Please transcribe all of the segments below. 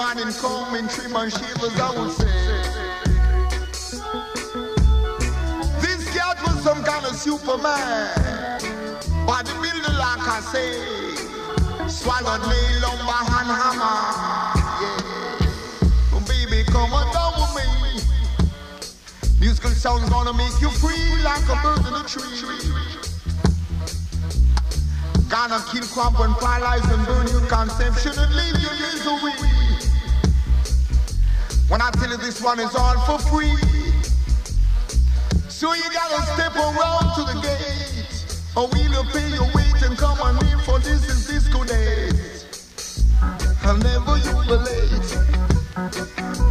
When Monday morning come in trim and shavers, I would say. This cat was some kind of superman. Bodybuilder like I say. Swallowed nail, lumber, and hammer. Yeah. Baby, come on down with me. Musical sounds gonna make you free like a bird in a tree. Gonna kill, crop and paralyze and burn your conception and leave days away. When I tell you this one is all for free. So you gotta step around to the gate. Or we'll pay your weight and come on in for this is disco. I'll never jubilate.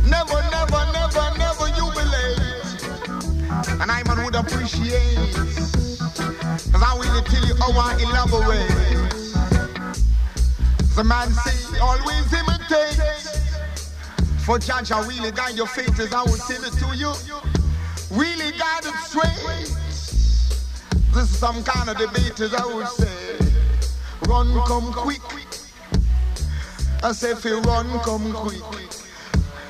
Never, never, never, never jubilate. And I man would appreciate. Cause I will tell you how I elaborate. The man say always imitate. For I really guide your faith as I will tell it to you. Really guide it straight. This is some kind of debate as I would say. Run, come quick. I say if you run, come quick.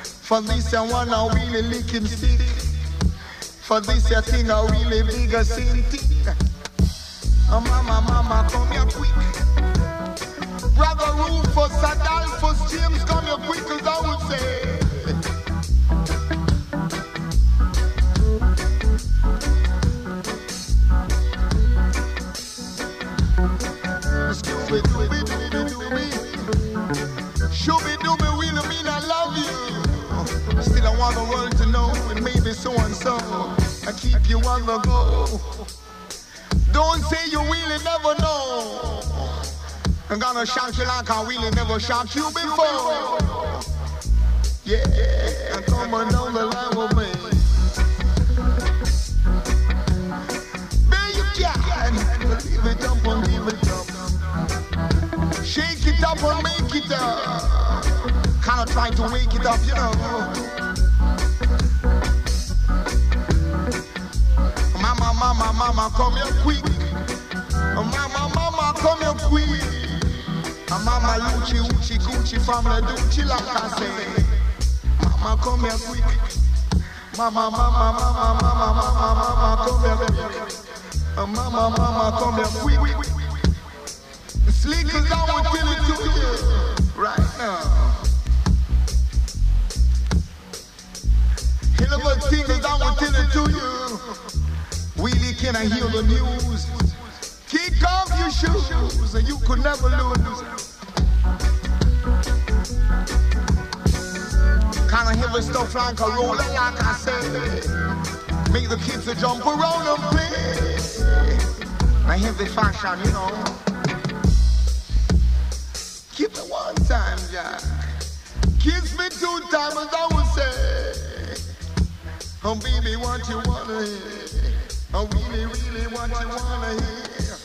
For this I wanna really licking stick. For this I think I really big a sin Oh, ah, mama, mama, come here quick. Brother Rufus, Adolphus, James, come here quick, as I would say. You wanna go. Don't say you really never know. I'm gonna shock you like I really never shocked you before. Yeah, and come on down the line with me. You can leave it up and leave it up. Shake it up and make it up. Kinda trying to wake it up, you know. Mama, mama, come here quick. Mama, mama, come here quick. Mama, Luchi, Uchi, Gucci, family, Duchi, like I say. Mama, come here quick. Mama, mama, mama, mama, mama, mama, come here quick. Mama, mama, come here quick. Slick as I will tell it to you right now. Hell of a thing I tell it to you. Really can I hear the news? Kick off your shoes and you could never lose. Kinda heavy stuff like a roller, like I said. Make the kids to jump around and play. Now heavy fashion, you know. Keep it one time, Jack. Kiss me two times, as I would say. Oh, baby, what you wanna hear? I really, really what you wanna hear.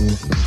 We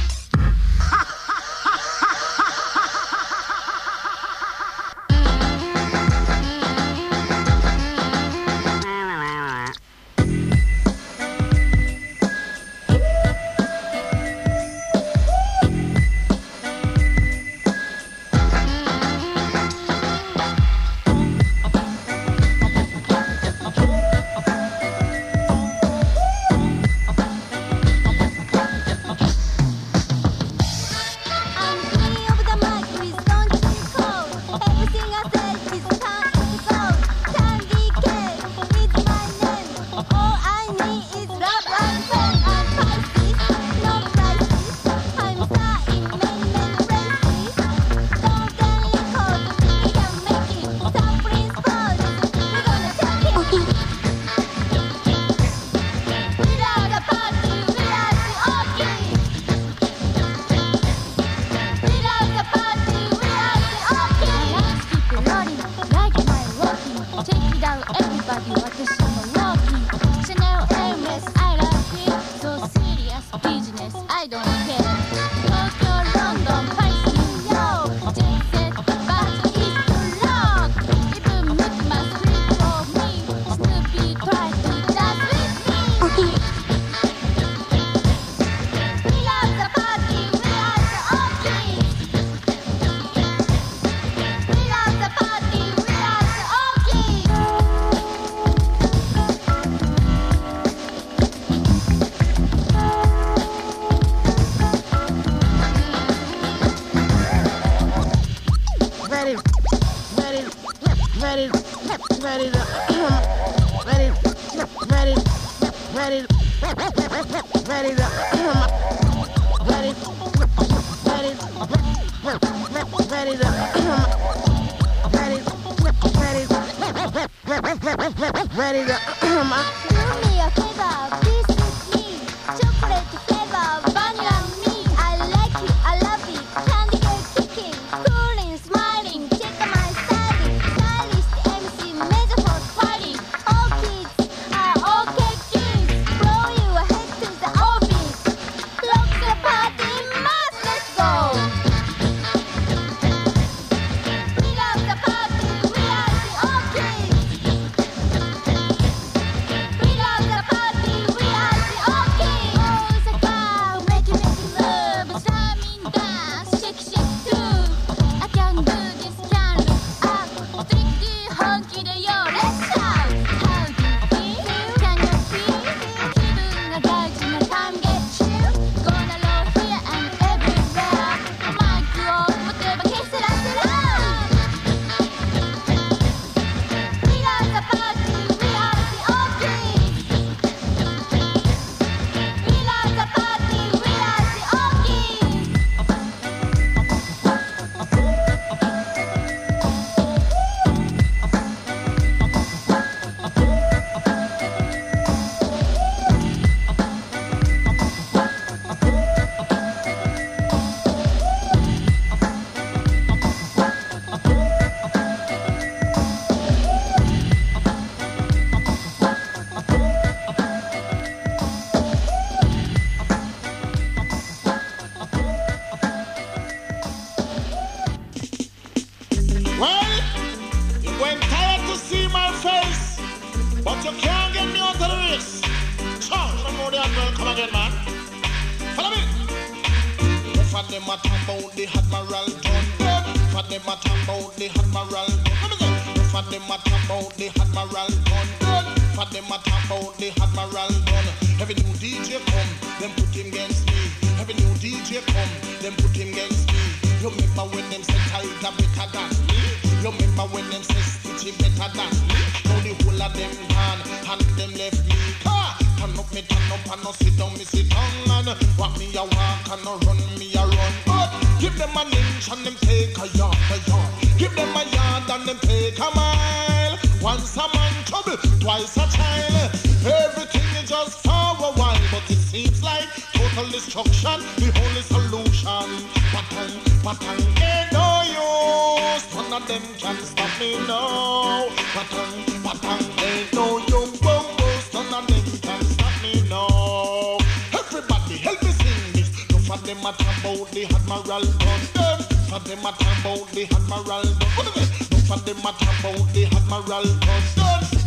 total destruction, the only solution. Patang, patang, ain't no use. None of them can stop me now. Patang, patang, eh, ain't no use. None of them can stop me now. Everybody help me sing this. No for them a talk about the admiral done. Them for them a talk about the admiral it? No for them a talk about the admiral done. Done.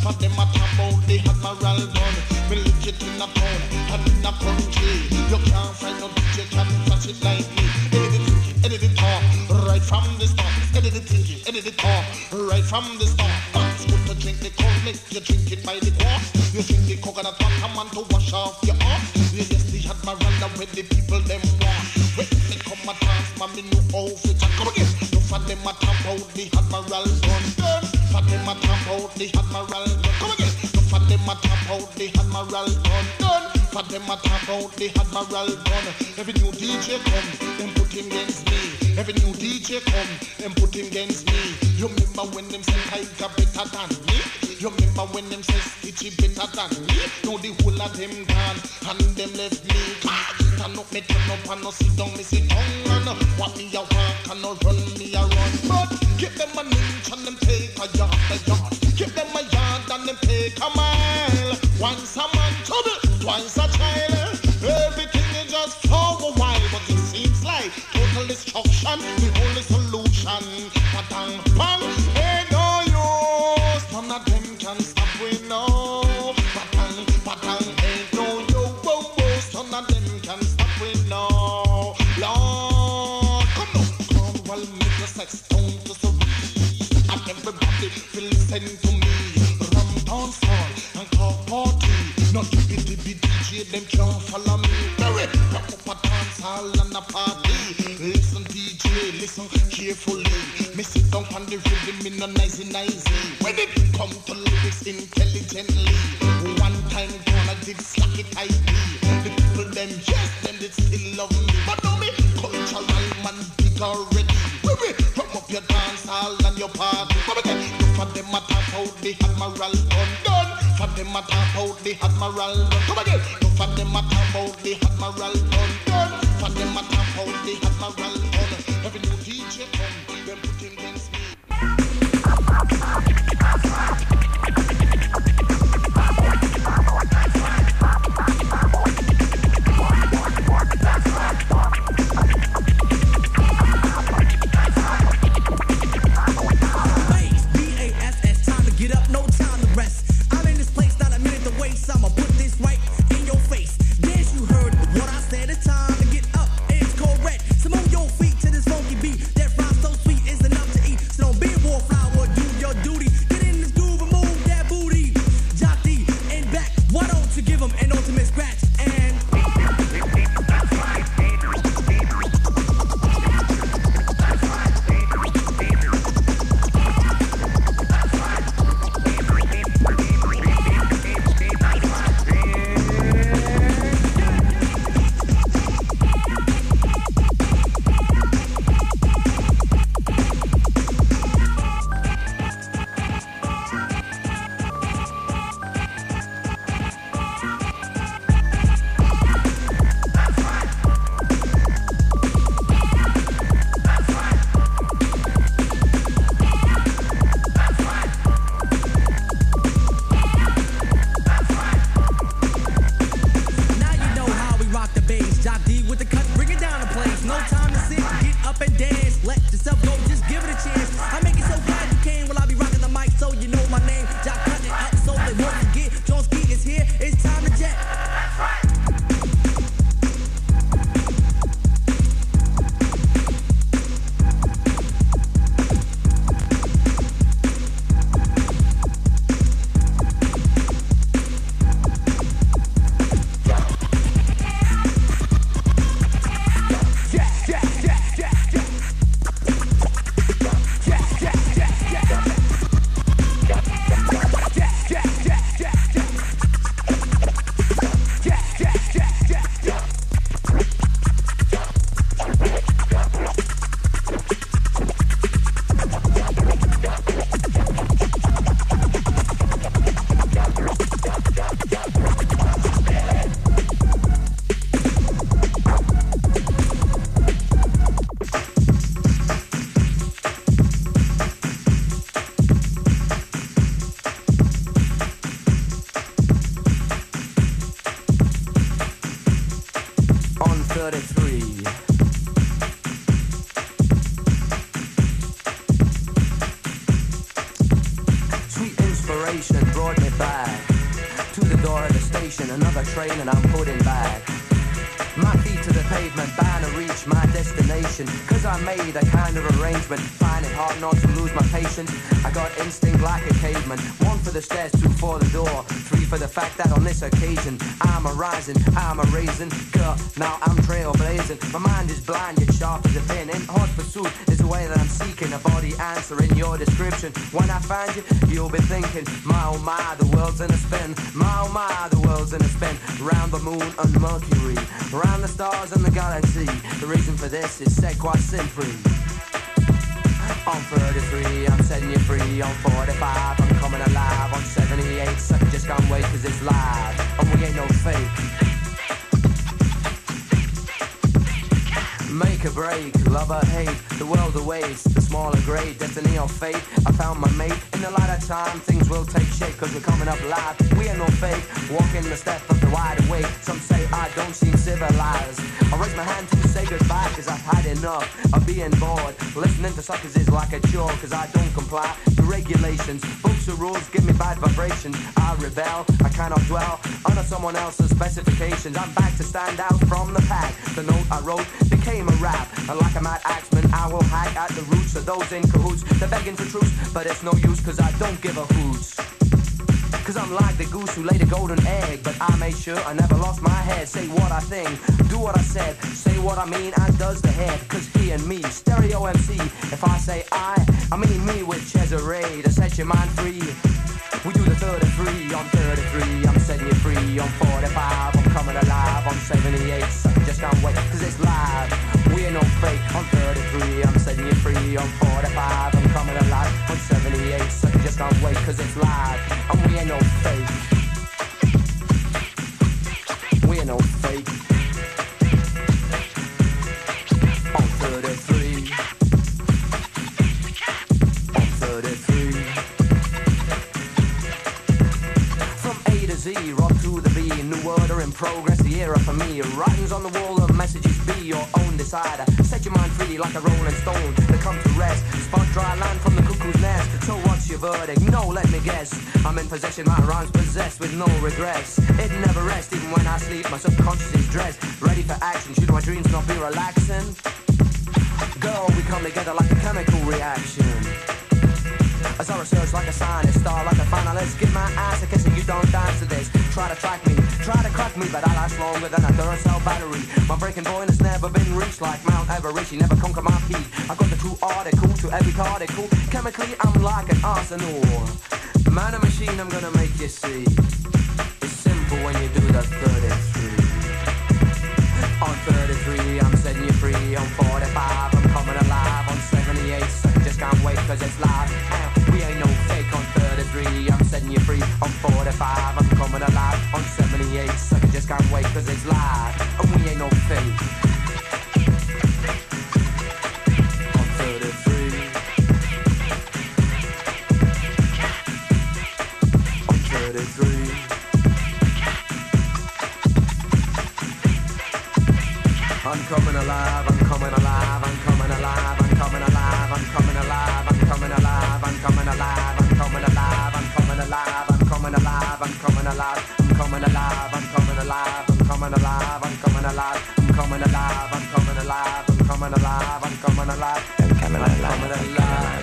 For them a talk about the admiral done. Me lick it in a town and in a country. You can't find no DJ can touch it like me. Edit it, edit it all right from the start. Edit it thinking, edit it all right from the start. That's good to drink the cold. You drink it by the quart. You drink the coconut water man to wash off your arm. You yes the admiral when the people them want. When they come a dance, man me new outfit. and Come again. No for them a talk about the admiral done. Done. For them a talk about the admiral done. Come again. No for them a talk about the admiral done. Done. For them a talk about the admiral done. Every new DJ come, them put him against me. Every new DJ come, them put him against me. You remember when them say Tiger better than me? You remember when them say Stitchie better than me? Now the whole of them gone and them left me. Ah, turn up me, turn up and no sit down, me sit down and uh, walk me a walk and no run me a run. But give them an inch and them take a yard, a yard. Give them a yard and them take a mile. Once a man trouble, twice a child. Everything is just for a while, but it seems like total destruction, Make a break, love or hate, the world awaits. The smaller grade, destiny or fate. I found my mate. In the light of time, things will take shape, cause we're coming up live. We are no fake, walking the step of the wide awake. Some say I don't seem civilized. I raise my hand to say goodbye, cause I've had enough of being bored. Listening to suckers is like a chore, cause I don't comply to regulations social rules give me bad vibrations. I rebel, I cannot dwell under someone else's specifications. I'm back to stand out from the pack. The note I wrote became a rap. And like a mad axeman, I will hack at the roots of those in cahoots. They're begging for truth, but it's no use, cause I don't give a hoots. Cause I'm like the goose who laid a golden egg. But I made sure I never lost my head. Say what I think, do what I said, say what I mean, and does the head. Cause he and me, stereo MC. If I say I, I mean me with Cesare to set your mind free. We do the 33, I'm 33, I'm setting you free, I'm 45. 78 sucker just can't wait cause it's live. We're no fake. On 33 I'm setting you free. On 45 I'm coming alive. On 78 sucker just can't wait cause it's live. And we ain't no fake. We're no fake. 33 from A to Z rock to the B. New order and program Era for me. Writings on the wall and messages be your own decider. Set your mind free like a rolling stone to come to rest. Spot dry land from the cuckoo's nest. So what's your verdict? No, let me guess. I'm in possession, my rhymes possessed with no regrets. It never rests, even when I sleep, my subconscious is dressed. Ready for action, should my dreams not be relaxing? Girl, we come together like a chemical reaction. I solar surge like a sign, a star like a finalist. Get my ass a kiss and you don't dance to this. Try to track me, try to crack me, but I last longer than a Duracell battery. My breaking point has never been reached like Mount Everest. You never conquer my peak. I got the true article to every particle. Chemically, I'm like an arsenal. Man, a machine, I'm gonna make you see. It's simple when you do the 33. On 33, I'm setting you free. On 45, I'm coming alive. On 78, so just can't wait cause it's live. We ain't no fake on 33. I'm setting you free on 45. I'm coming alive on 78. Sucker just can't wait cause it's live. And we ain't no fake. I'm coming alive, I'm coming alive, I'm coming alive coming alive, I'm coming alive, I'm coming alive, I'm coming alive, I'm coming alive, I'm coming alive, I'm coming alive, I'm coming alive, I'm coming alive, I'm coming alive, I'm coming alive, I'm coming alive, I'm coming alive, I'm coming alive, I'm coming alive.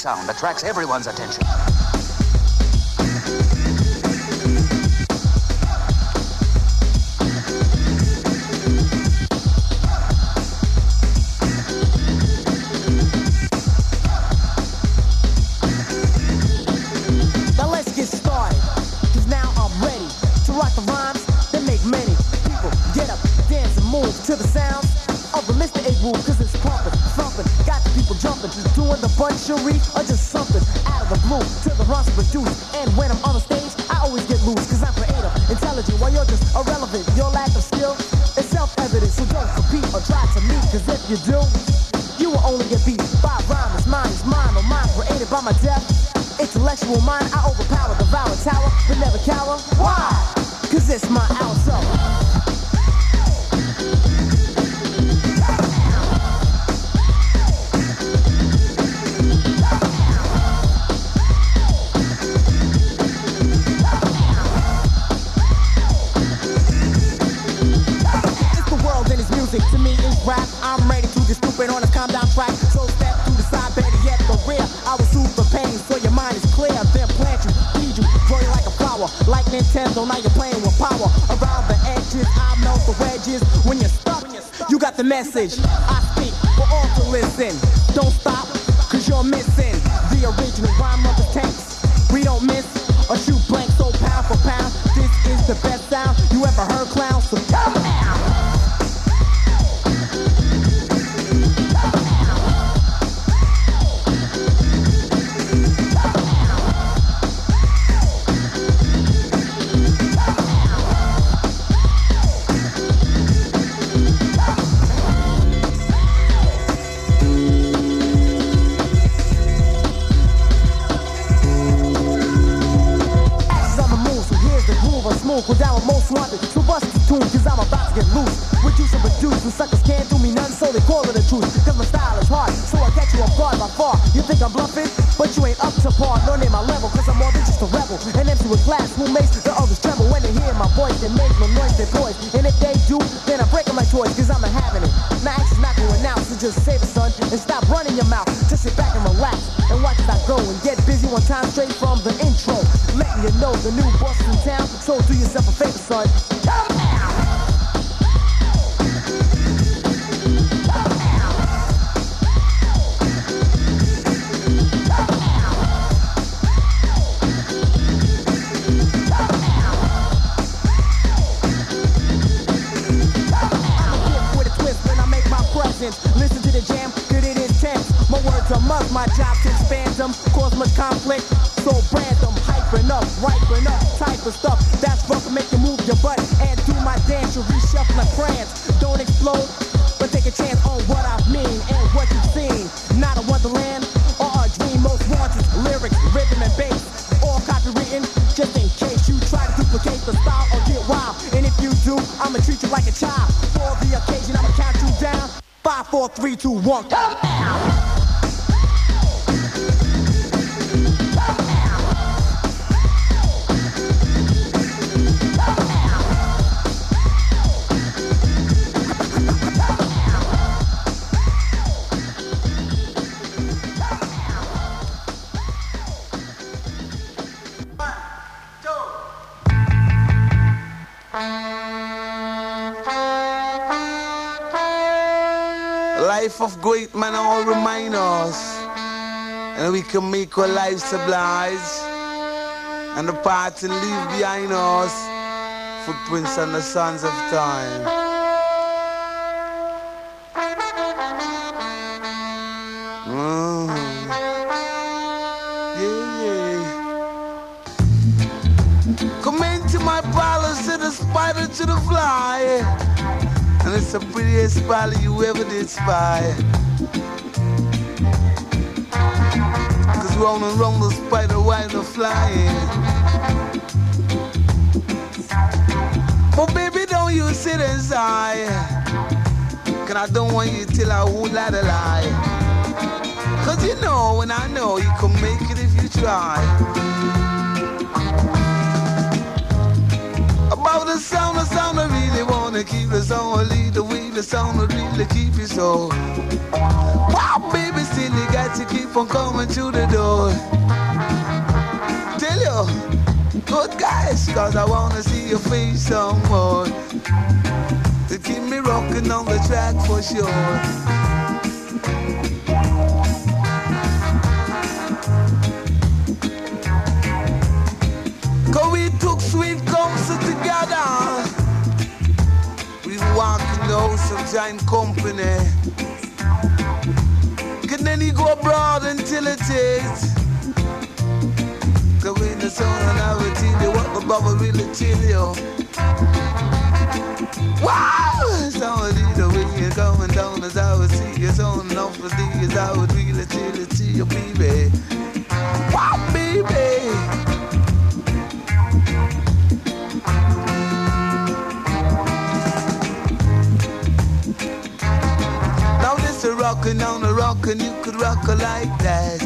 sound attracts everyone's attention. Nintendo, now you're playing with power. Around the edges, I know the wedges. When you're stuck, you got the message. I speak, we're all to listen. Don't stop, cause you're missing the original rhyme to walk. Great men all remind us. And we can make our lives oblige. And the path and leave behind us footprints on the sands of time. Mm. Come into my palace to the spider to the fly. And it's the prettiest body you ever did spy. Cause we're on the spider while the flying. But baby, don't you sit inside. Cause I don't want you till I won't lie to lie. Cause you know, and I know you can make it if you try. About the sound, the sound, I really wanna keep the song, lead the way, the sound will really keep you so. Wow, baby, still you got to keep on coming to the door. Tell you, good guys, cause I wanna see your face some more. To keep me rocking on the track for sure. of giant company. And then you go abroad until it is. Cause when the sun and I will tell you what the bubble really tell you. Wow! Somebody the way you're going down as I would see you. So enough for these, I would really tell it to you, baby. Wow, baby! Rockin' on a rock and you could rock it like that.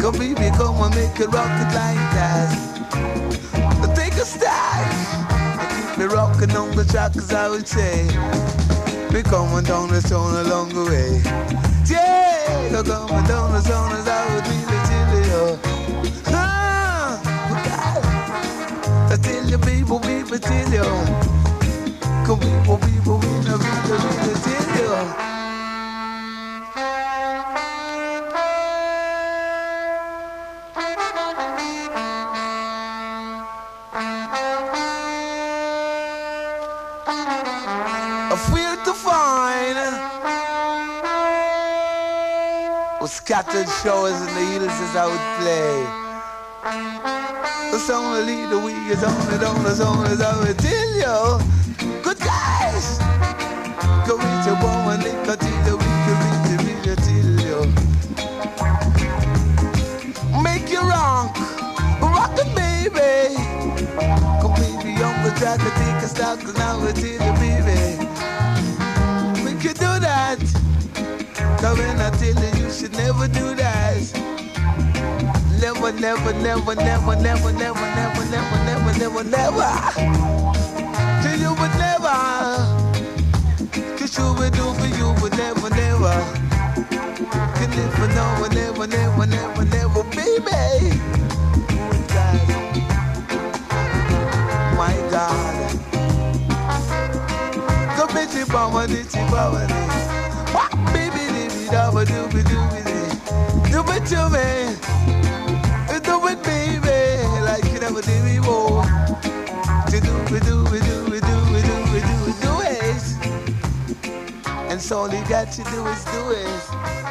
Come baby, come and make it rock it like that. Take a stack. Keep me rockin' on the track as I would say. We coming down the stone along the way. Yeah, you're coming down the stone as I would really tell you. Ah, I tell you, people, people, tell you. Come people, people, we know, we know, we tell you. after the showers and the heaters I would play. The song will lead the week is on and on, the song is over tell you. Good guys! Go reach your woman, lick her till the week, reach the video till you. Make you rock, rock the baby. Come baby on the track, take a stock, now it's never do that. Never, never, never, never, never, never, never, never, never, never, never. Till you would never. Cause you would do for you would never, never. Can never, no, never, never, never, never, baby. My God. Come into power, it's power. All you got to do is do it.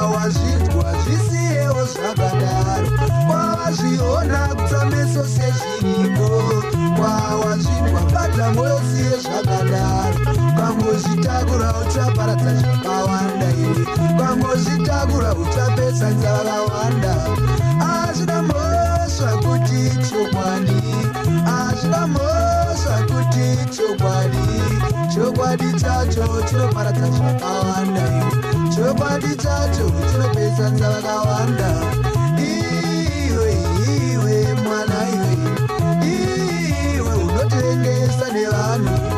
wazvinzwa zvisiyewo zvakadaro. Wawazviona kutameso sezviripo wawazvinzwa bata mwoyo siye zvakadaro. Kwangozvitakura uchaparadza zvakawanda iwe kwangozvitakura uchapedza dzakawanda? Hazvina mhosva kuti chokwadi hazvina mhosva kuti chokwadi chokwadi chacho chinoparadza zvakawanda chokwadi chacho chinopedzanza vakawanda. Iwe iwe mwana iwe. Iwe unotoendesa nevanhu.